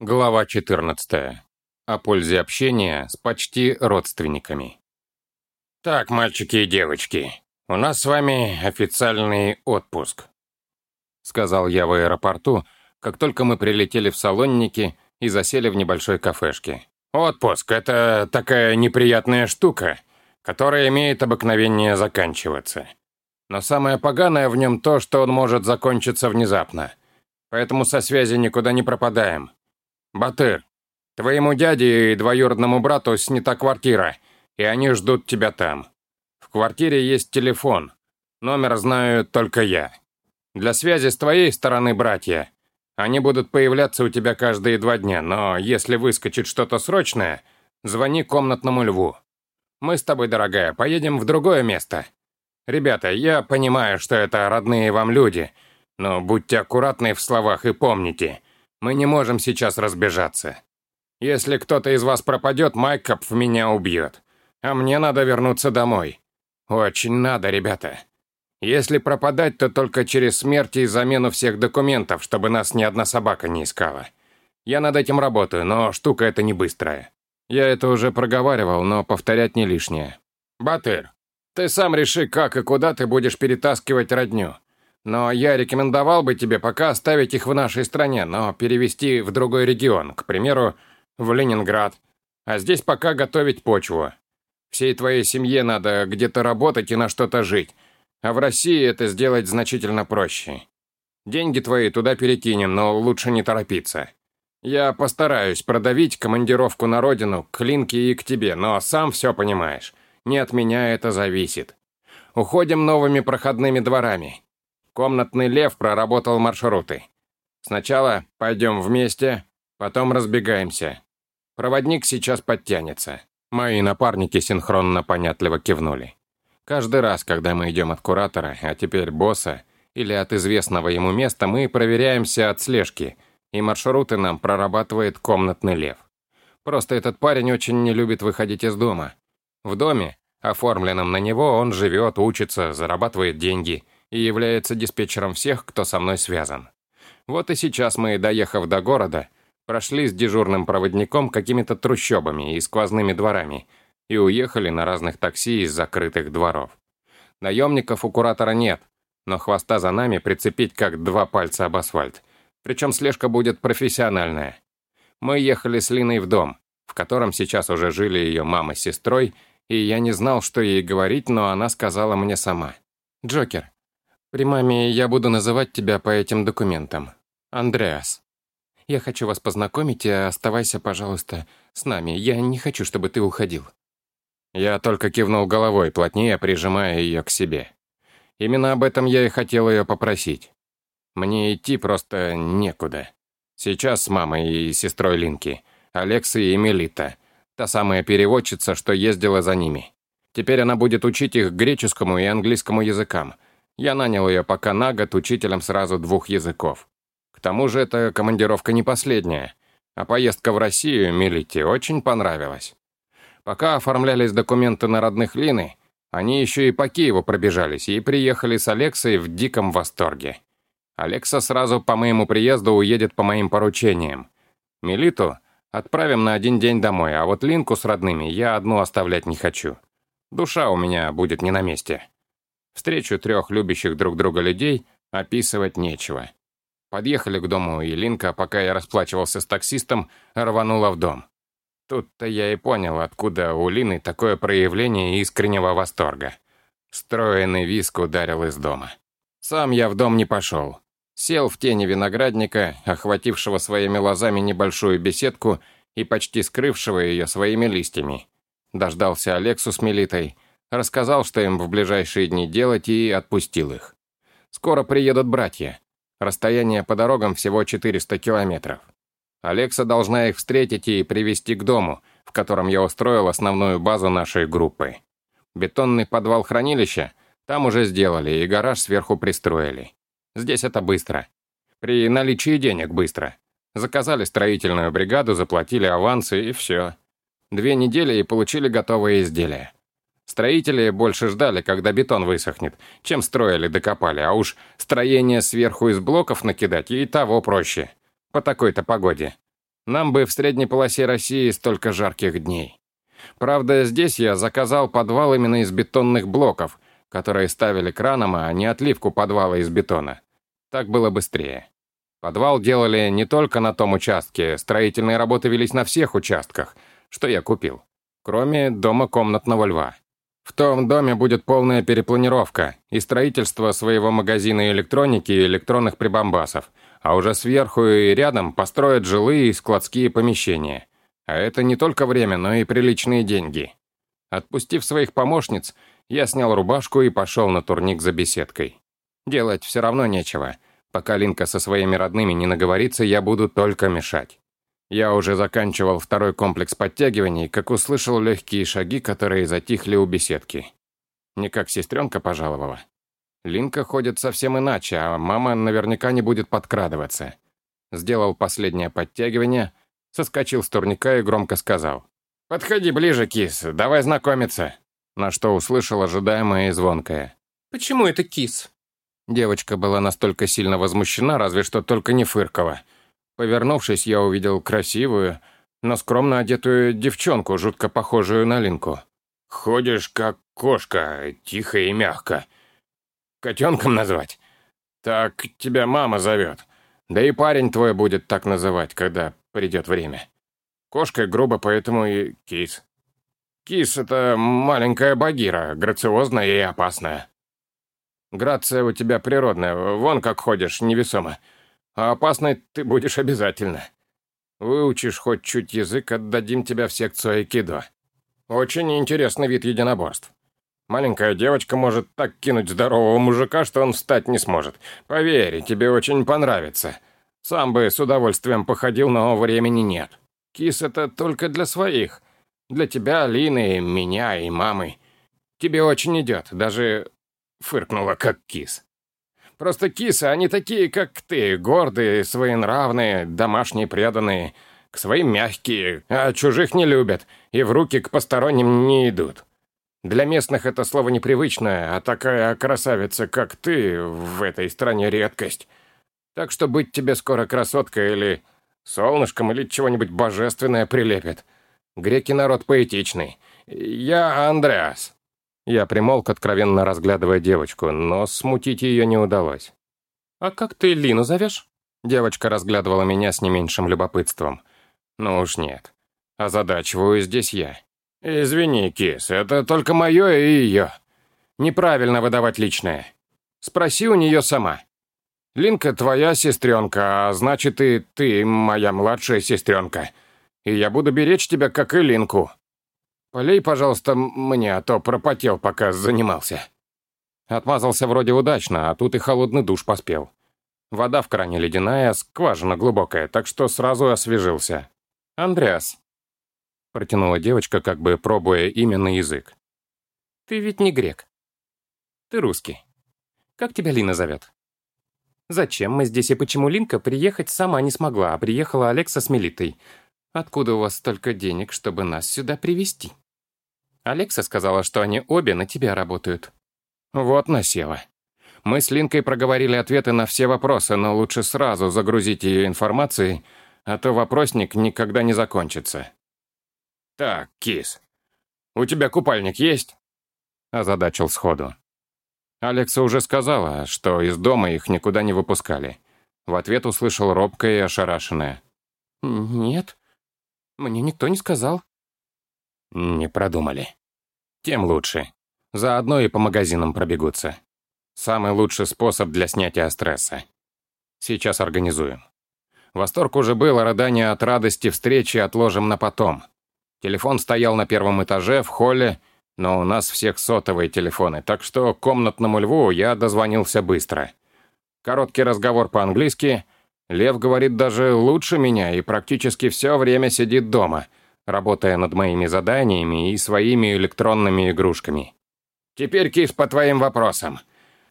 Глава 14. О пользе общения с почти родственниками. «Так, мальчики и девочки, у нас с вами официальный отпуск», сказал я в аэропорту, как только мы прилетели в Салонники и засели в небольшой кафешке. «Отпуск — это такая неприятная штука, которая имеет обыкновение заканчиваться. Но самое поганое в нем то, что он может закончиться внезапно. Поэтому со связи никуда не пропадаем». «Батыр, твоему дяде и двоюродному брату снята квартира, и они ждут тебя там. В квартире есть телефон. Номер знаю только я. Для связи с твоей стороны, братья, они будут появляться у тебя каждые два дня, но если выскочит что-то срочное, звони комнатному льву. Мы с тобой, дорогая, поедем в другое место. Ребята, я понимаю, что это родные вам люди, но будьте аккуратны в словах и помните – мы не можем сейчас разбежаться. Если кто-то из вас пропадет, Майкоп меня убьет. А мне надо вернуться домой. Очень надо, ребята. Если пропадать, то только через смерть и замену всех документов, чтобы нас ни одна собака не искала. Я над этим работаю, но штука эта не быстрая. Я это уже проговаривал, но повторять не лишнее. Батыр, ты сам реши, как и куда ты будешь перетаскивать родню. Но я рекомендовал бы тебе пока оставить их в нашей стране, но перевести в другой регион, к примеру, в Ленинград. А здесь пока готовить почву. Всей твоей семье надо где-то работать и на что-то жить. А в России это сделать значительно проще. Деньги твои туда перекинем, но лучше не торопиться. Я постараюсь продавить командировку на родину, к Линке и к тебе, но сам все понимаешь. Не от меня это зависит. Уходим новыми проходными дворами. Комнатный лев проработал маршруты. Сначала пойдем вместе, потом разбегаемся. Проводник сейчас подтянется. Мои напарники синхронно понятливо кивнули. Каждый раз, когда мы идем от куратора, а теперь босса, или от известного ему места, мы проверяемся от слежки, и маршруты нам прорабатывает комнатный лев. Просто этот парень очень не любит выходить из дома. В доме, оформленном на него, он живет, учится, зарабатывает деньги – и является диспетчером всех, кто со мной связан. Вот и сейчас мы, доехав до города, прошли с дежурным проводником какими-то трущобами и сквозными дворами и уехали на разных такси из закрытых дворов. Наемников у куратора нет, но хвоста за нами прицепить как два пальца об асфальт. Причем слежка будет профессиональная. Мы ехали с Линой в дом, в котором сейчас уже жили ее мама с сестрой, и я не знал, что ей говорить, но она сказала мне сама. «Джокер, при маме я буду называть тебя по этим документам. Андреас. Я хочу вас познакомить, и оставайся, пожалуйста, с нами. Я не хочу, чтобы ты уходил». Я только кивнул головой, плотнее прижимая ее к себе. Именно об этом я и хотел ее попросить. Мне идти просто некуда. Сейчас с мамой и сестрой Линки, Алексой и Мелита, та самая переводчица, что ездила за ними. Теперь она будет учить их греческому и английскому языкам — я нанял ее пока на год учителем сразу двух языков. К тому же эта командировка не последняя, а поездка в Россию Милите очень понравилась. Пока оформлялись документы на родных Лины, они еще и по Киеву пробежались и приехали с Алексой в диком восторге. Алекса сразу по моему приезду уедет по моим поручениям. Милиту отправим на один день домой, а вот Линку с родными я одну оставлять не хочу. Душа у меня будет не на месте. Встречу трех любящих друг друга людей описывать нечего. Подъехали к дому, и Линка, пока я расплачивался с таксистом, рванула в дом. Тут-то я и понял, откуда у Лины такое проявление искреннего восторга. Стройный виск ударил из дома. Сам я в дом не пошел. Сел в тени виноградника, охватившего своими лозами небольшую беседку и почти скрывшего ее своими листьями. Дождался Алексу с Мелитой — Рассказал, что им в ближайшие дни делать, и отпустил их. Скоро приедут братья. Расстояние по дорогам всего 400 километров. Алекса должна их встретить и привести к дому, в котором я устроил основную базу нашей группы. Бетонный подвал хранилища там уже сделали, и гараж сверху пристроили. Здесь это быстро. При наличии денег быстро. Заказали строительную бригаду, заплатили авансы и все. Две недели и получили готовые изделия. Строители больше ждали, когда бетон высохнет, чем строили докопали, а уж строение сверху из блоков накидать и того проще. По такой-то погоде. Нам бы в средней полосе России столько жарких дней. Правда, здесь я заказал подвал именно из бетонных блоков, которые ставили краном, а не отливку подвала из бетона. Так было быстрее. Подвал делали не только на том участке, строительные работы велись на всех участках, что я купил, кроме дома комнатного льва. В том доме будет полная перепланировка и строительство своего магазина электроники и электронных прибамбасов, а уже сверху и рядом построят жилые и складские помещения. А это не только время, но и приличные деньги. Отпустив своих помощниц, я снял рубашку и пошел на турник за беседкой. Делать все равно нечего — Пока Линка со своими родными не наговорится, я буду только мешать. Я уже заканчивал второй комплекс подтягиваний, как услышал легкие шаги, которые затихли у беседки. Не как сестренка пожаловала. Линка ходит совсем иначе, а мама наверняка не будет подкрадываться. Сделал последнее подтягивание, соскочил с турника и громко сказал. «Подходи ближе, кис, давай знакомиться». На что услышал ожидаемое и звонкое. «Почему это кис?» Девочка была настолько сильно возмущена, разве что только не фыркала. Повернувшись, я увидел красивую, но скромно одетую девчонку, жутко похожую на Линку. «Ходишь, как кошка, тихо и мягко. Котенком назвать? Так тебя мама зовет. Да и парень твой будет так называть, когда придет время. Кошкой грубо, поэтому и кис. Кис — это маленькая багира, грациозная и опасная. Грация у тебя природная, вон как ходишь, невесомо. А опасной ты будешь обязательно. Выучишь хоть чуть язык, отдадим тебя в секцию айкидо. Очень интересный вид единоборств. Маленькая девочка может так кинуть здорового мужика, что он встать не сможет. Поверь, тебе очень понравится. Сам бы с удовольствием походил, но времени нет. Кис — это только для своих. Для тебя, Лины, меня и мамы. Тебе очень идет, даже фыркнула, как кис. «Просто кисы, они такие, как ты, гордые, своенравные, домашние, преданные, к своим мягкие, а чужих не любят и в руки к посторонним не идут. Для местных это слово непривычное, а такая красавица, как ты, в этой стране редкость. Так что быть тебе скоро красоткой или солнышком, или чего-нибудь божественное прилепит. Греки народ поэтичный. Я Андреас». Я примолк, откровенно разглядывая девочку, но смутить ее не удалось. «А как ты Лину зовешь?» Девочка разглядывала меня с не меньшим любопытством. «Ну уж нет. Озадачиваю здесь я. Извини, кис, это только мое и ее. Неправильно выдавать личное. Спроси у нее сама. Линка твоя сестренка, а значит и ты моя младшая сестренка. И я буду беречь тебя, как и Линку. Полей, пожалуйста, мне, а то пропотел, пока занимался». Отмазался вроде удачно, а тут и холодный душ поспел. Вода в кране ледяная, скважина глубокая, так что сразу освежился. «Андреас», — протянула девочка, как бы пробуя имя на язык. «Ты ведь не грек. Ты русский. Как тебя Лина зовет?» «Зачем мы здесь и почему Линка приехать сама не смогла, а приехала Алекса с Мелитой? Откуда у вас столько денег, чтобы нас сюда привести? Алекса сказала, что они обе на тебя работают. Вот насела. Мы с Линкой проговорили ответы на все вопросы, но лучше сразу загрузить ее информацией, а то вопросник никогда не закончится. «Так, кис, у тебя купальник есть?» Озадачил сходу. Алекса уже сказала, что из дома их никуда не выпускали. В ответ услышал робкое и ошарашенное. «Нет, мне никто не сказал». «Не продумали. Тем лучше. Заодно и по магазинам пробегутся. Самый лучший способ для снятия стресса. Сейчас организуем. Восторг уже был, а рыдание от радости встречи отложим на потом. Телефон стоял на первом этаже, в холле, но у нас всех сотовые телефоны, так что комнатному льву я дозвонился быстро. Короткий разговор по-английски — Лев говорит даже лучше меня и практически все время сидит дома, работая над моими заданиями и своими электронными игрушками. Теперь, Кис, по твоим вопросам.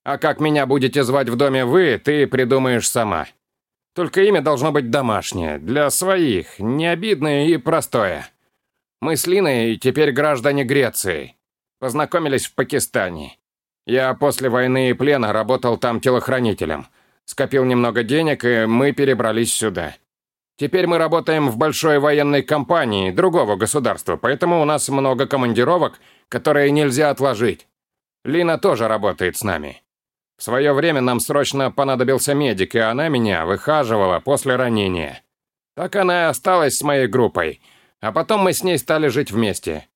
А как меня будете звать в доме вы, ты придумаешь сама. Только имя должно быть домашнее, для своих, не обидное и простое. Мы с Линой теперь граждане Греции. Познакомились в Пакистане. Я после войны и плена работал там телохранителем – Скопил немного денег, и мы перебрались сюда. Теперь мы работаем в большой военной компании другого государства, поэтому у нас много командировок, которые нельзя отложить. Лина тоже работает с нами. В свое время нам срочно понадобился медик, и она меня выхаживала после ранения. Так она и осталась с моей группой, а потом мы с ней стали жить вместе.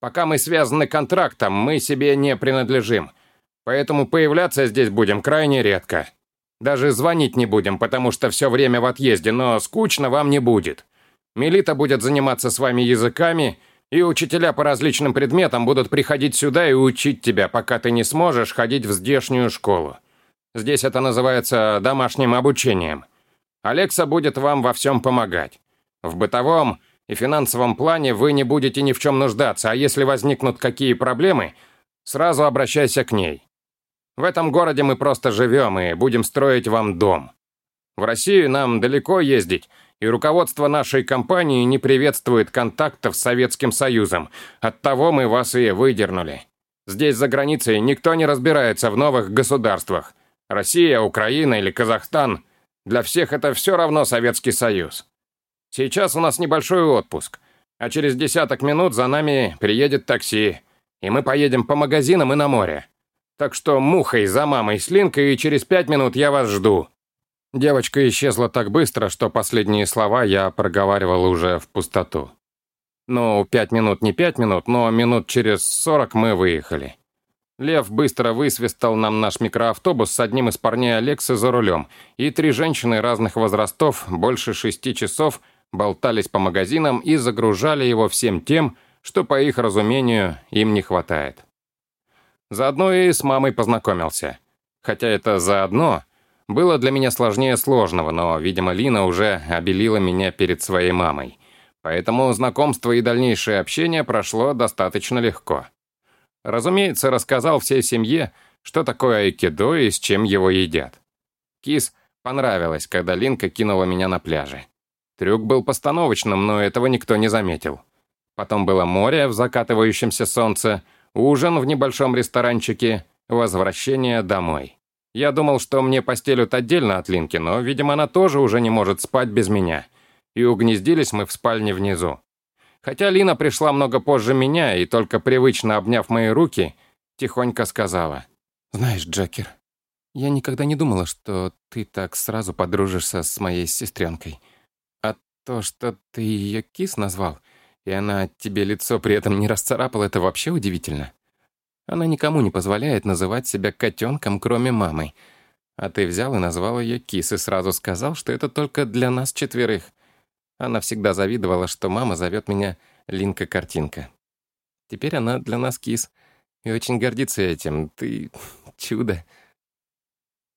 Пока мы связаны контрактом, мы себе не принадлежим, поэтому появляться здесь будем крайне редко. Даже звонить не будем, потому что все время в отъезде, но скучно вам не будет. Мелита будет заниматься с вами языками, и учителя по различным предметам будут приходить сюда и учить тебя, пока ты не сможешь ходить в здешнюю школу. Здесь это называется домашним обучением. Алекса будет вам во всем помогать. В бытовом и финансовом плане вы не будете ни в чем нуждаться, а если возникнут какие проблемы, сразу обращайся к ней. В этом городе мы просто живем и будем строить вам дом. В Россию нам далеко ездить, и руководство нашей компании не приветствует контактов с Советским Союзом. Оттого мы вас и выдернули. Здесь, за границей, никто не разбирается в новых государствах. Россия, Украина или Казахстан. Для всех это все равно Советский Союз. Сейчас у нас небольшой отпуск, а через десяток минут за нами приедет такси, и мы поедем по магазинам и на море. Так что мухой за мамой с Линкой, и через пять минут я вас жду. Девочка исчезла так быстро, что последние слова я проговаривал уже в пустоту. Ну, пять минут не пять минут, но минут через сорок мы выехали. Лев быстро высвистал нам наш микроавтобус с одним из парней Алекса за рулем, и три женщины разных возрастов больше шести часов болтались по магазинам и загружали его всем тем, что, по их разумению, им не хватает. Заодно и с мамой познакомился. Хотя это заодно было для меня сложнее сложного, но, видимо, Лина уже обелила меня перед своей мамой. Поэтому знакомство и дальнейшее общение прошло достаточно легко. Разумеется, рассказал всей семье, что такое айкидо и с чем его едят. Кис понравилось, когда Линка кинула меня на пляже. Трюк был постановочным, но этого никто не заметил. Потом было море в закатывающемся солнце, ужин в небольшом ресторанчике, возвращение домой. Я думал, что мне постелют отдельно от Линки, но, видимо, она тоже уже не может спать без меня. И угнездились мы в спальне внизу. Хотя Лина пришла много позже меня и, только привычно обняв мои руки, тихонько сказала. «Знаешь, Джекер, я никогда не думала, что ты так сразу подружишься с моей сестренкой. А то, что ты ее кис назвал, и она тебе лицо при этом не расцарапала, это вообще удивительно. Она никому не позволяет называть себя котенком, кроме мамы. А ты взял и назвал ее Кис и сразу сказал, что это только для нас четверых. Она всегда завидовала, что мама зовет меня Линка-картинка. Теперь она для нас Кис и очень гордится этим. Ты чудо.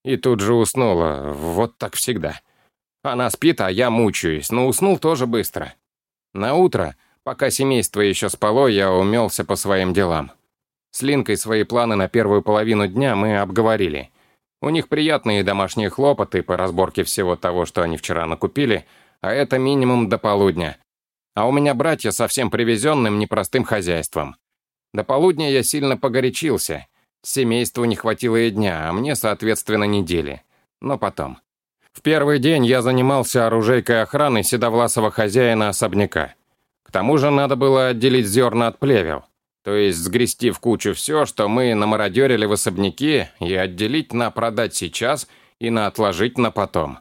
И тут же уснула. Вот так всегда. Она спит, а я мучаюсь, но уснул тоже быстро. На утро, пока семейство еще спало, я умелся по своим делам. С Линкой свои планы на первую половину дня мы обговорили. У них приятные домашние хлопоты по разборке всего того, что они вчера накупили, а это минимум до полудня. А у меня братья совсем привезенным непростым хозяйством. До полудня я сильно погорячился. Семейству не хватило и дня, а мне, соответственно, недели. Но потом. В первый день я занимался оружейкой охраны седовласого хозяина особняка. К тому же надо было отделить зерна от плевел. То есть сгрести в кучу все, что мы намародерили в особняке, и отделить на продать сейчас и на отложить на потом.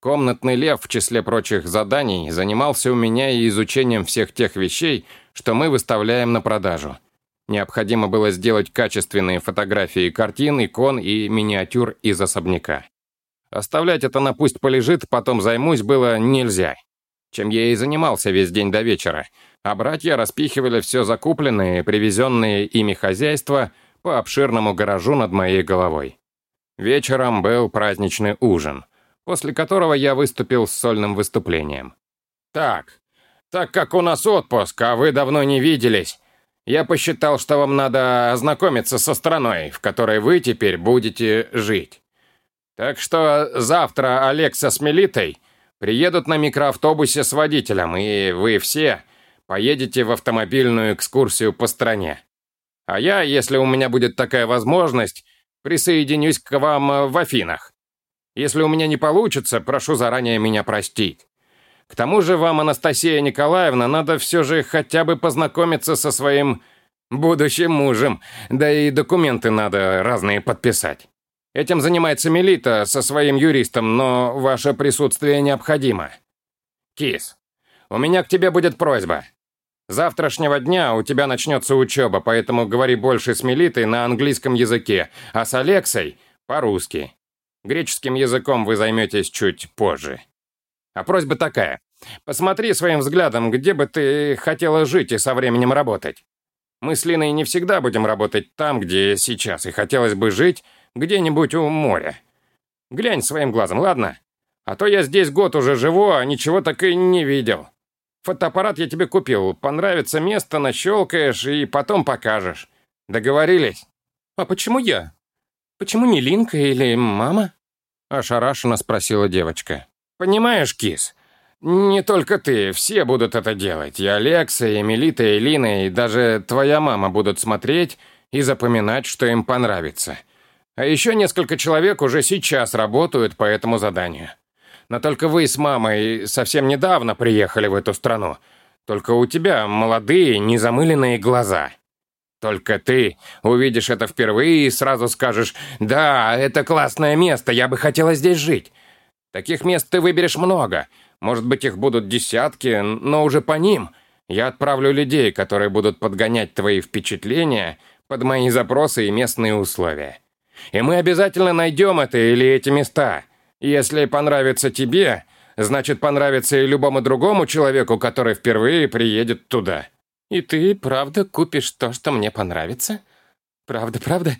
Комнатный лев в числе прочих заданий занимался у меня и изучением всех тех вещей, что мы выставляем на продажу. Необходимо было сделать качественные фотографии картин, икон и миниатюр из особняка. Оставлять это на пусть полежит, потом займусь было нельзя. Чем я и занимался весь день до вечера – а братья распихивали все закупленное и привезенное ими хозяйство по обширному гаражу над моей головой. Вечером был праздничный ужин, после которого я выступил с сольным выступлением. «Так, так как у нас отпуск, а вы давно не виделись, я посчитал, что вам надо ознакомиться со страной, в которой вы теперь будете жить. Так что завтра Алекса с Мелитой приедут на микроавтобусе с водителем, и вы все поедете в автомобильную экскурсию по стране. А я, если у меня будет такая возможность, присоединюсь к вам э, в Афинах. Если у меня не получится, прошу заранее меня простить. К К тому же вам, Анастасия Николаевна, надо все же хотя бы познакомиться со своим будущим мужем, да и документы надо разные подписать. Этим занимается Мелита со своим юристом, но ваше присутствие необходимо. Кис, у меня к тебе будет просьба. завтрашнего дня у тебя начнется учеба, поэтому говори больше с Мелитой на английском языке, а с Алексой – по-русски. Греческим языком вы займетесь чуть позже. А просьба такая. Посмотри своим взглядом, где бы ты хотела жить и со временем работать. Мы с Линой не всегда будем работать там, где сейчас, и хотелось бы жить где-нибудь у моря. Глянь своим глазом, ладно? А то я здесь год уже живу, а ничего так и не видел. Фотоаппарат я тебе купил. Понравится место, нащелкаешь и потом покажешь. Договорились? А почему я? Почему не Линка или мама? Ошарашенно спросила девочка. Понимаешь, кис, не только ты, все будут это делать. И Алекса, и Мелита, и Лина, и даже твоя мама будут смотреть и запоминать, что им понравится. А еще несколько человек уже сейчас работают по этому заданию. Но только вы с мамой совсем недавно приехали в эту страну. Только у тебя молодые, незамыленные глаза. Только ты увидишь это впервые и сразу скажешь «Да, это классное место, я бы хотела здесь жить». Таких мест ты выберешь много – может быть, их будут десятки, но уже по ним я отправлю людей, которые будут подгонять твои впечатления под мои запросы и местные условия. И мы обязательно найдем это или эти места. Если понравится тебе, значит, понравится и любому другому человеку, который впервые приедет туда. И ты правда купишь то, что мне понравится? Правда, правда?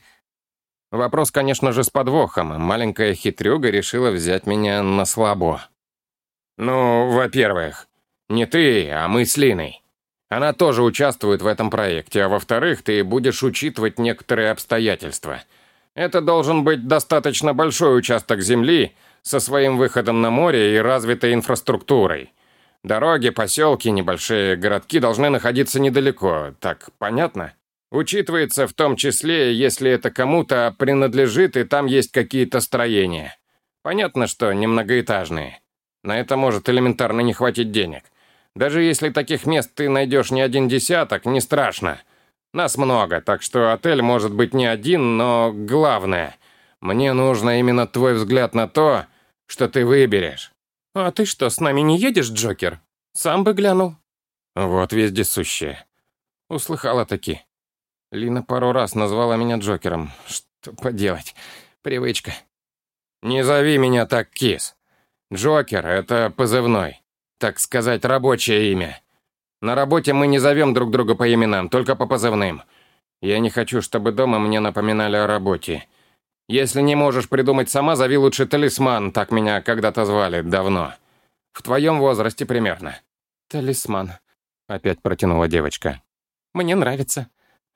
Вопрос, конечно же, с подвохом. Маленькая хитрюга решила взять меня на слабо. «Ну, во-первых, не ты, а мы с Линой. Она тоже участвует в этом проекте, а во-вторых, ты будешь учитывать некоторые обстоятельства. Это должен быть достаточно большой участок земли со своим выходом на море и развитой инфраструктурой. Дороги, поселки, небольшие городки должны находиться недалеко, так понятно?» Учитывается в том числе, если это кому-то принадлежит и там есть какие-то строения. Понятно, что не многоэтажные. На это может элементарно не хватить денег. Даже если таких мест ты найдешь не один десяток, не страшно. Нас много, так что отель может быть не один, но главное, мне нужно именно твой взгляд на то, что ты выберешь. А ты что, с нами не едешь, Джокер? Сам бы глянул. Вот вездесущая. Услыхала таки. Лина пару раз назвала меня Джокером. Что поделать? Привычка. Не зови меня так, кис. Джокер — это позывной. Так сказать, рабочее имя. На работе мы не зовем друг друга по именам, только по позывным. Я не хочу, чтобы дома мне напоминали о работе. Если не можешь придумать сама, зови лучше талисман, так меня когда-то звали, давно. В твоем возрасте примерно. Талисман. Опять протянула девочка. Мне нравится.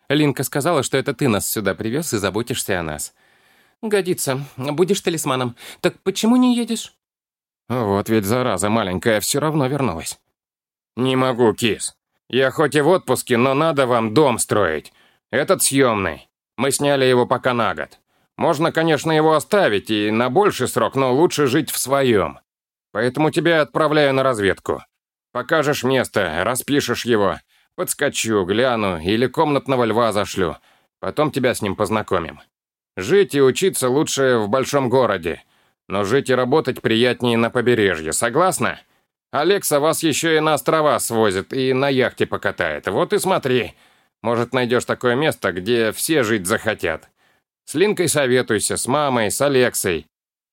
Линка сказала, что это ты нас сюда привез и заботишься о нас. Годится. Будешь талисманом. Так почему не едешь? Вот ведь зараза маленькая все равно вернулась. Не могу, кис. Я хоть и в отпуске, но надо вам дом строить. Этот съемный. Мы сняли его пока на год. Можно, конечно, его оставить и на больший срок, но лучше жить в своем. Поэтому тебя отправляю на разведку. Покажешь место, распишешь его. Подскочу, гляну или комнатного льва зашлю. Потом тебя с ним познакомим. Жить и учиться лучше в большом городе. Но жить и работать приятнее на побережье, согласна? Алекса вас еще и на острова свозит и на яхте покатает. Вот и смотри. Может, найдешь такое место, где все жить захотят. С Линкой советуйся, с мамой, с Алексой.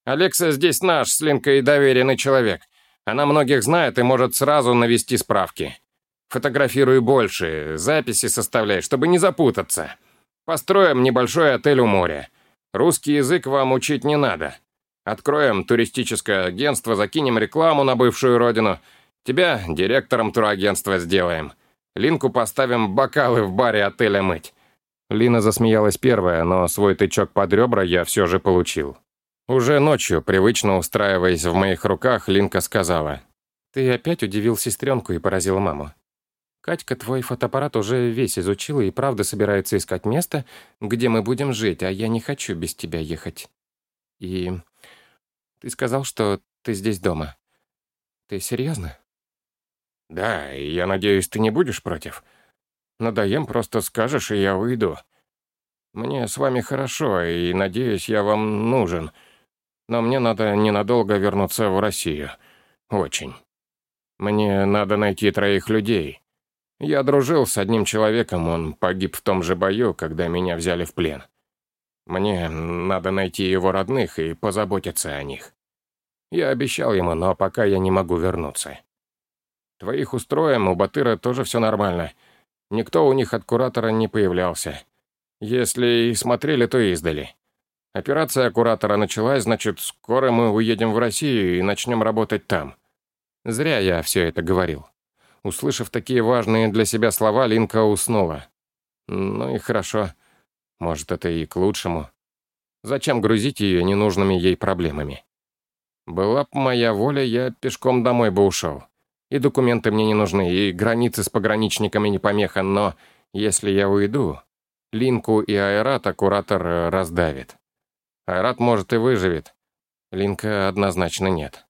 Алекса здесь наш, с Линкой доверенный человек. Она многих знает и может сразу навести справки. Фотографируй больше, записи составляй, чтобы не запутаться. Построим небольшой отель у моря. Русский язык вам учить не надо. Откроем туристическое агентство, закинем рекламу на бывшую родину. Тебя директором турагентства сделаем. Линку поставим бокалы в баре отеля мыть». Лина засмеялась первая, но свой тычок под ребра я все же получил. Уже ночью, привычно устраиваясь в моих руках, Линка сказала. «Ты опять удивил сестренку и поразил маму. Катька твой фотоаппарат уже весь изучила и правда собирается искать место, где мы будем жить, а я не хочу без тебя ехать. И ты сказал, что ты здесь дома. Ты серьезно? Да, и я надеюсь, ты не будешь против? Надоем, просто скажешь, и я уйду. Мне с вами хорошо, и, надеюсь, я вам нужен. Но мне надо ненадолго вернуться в Россию. Очень. Мне надо найти троих людей. Я дружил с одним человеком, он погиб в том же бою, когда меня взяли в плен. Мне надо найти его родных и позаботиться о них. Я обещал ему, но пока я не могу вернуться. Твоих устроим, у Батыра тоже все нормально. Никто у них от куратора не появлялся. Если и смотрели, то издали. Операция куратора началась, значит, скоро мы уедем в Россию и начнем работать там. Зря я все это говорил. Услышав такие важные для себя слова, Линка уснула. Ну и хорошо. Может, это и к лучшему. Зачем грузить ее ненужными ей проблемами? Была б моя воля, я пешком домой бы ушел. И документы мне не нужны, и границы с пограничниками не помеха, но если я уйду, Линку и Айрата куратор раздавит. Айрат, может, и выживет. Линка однозначно нет.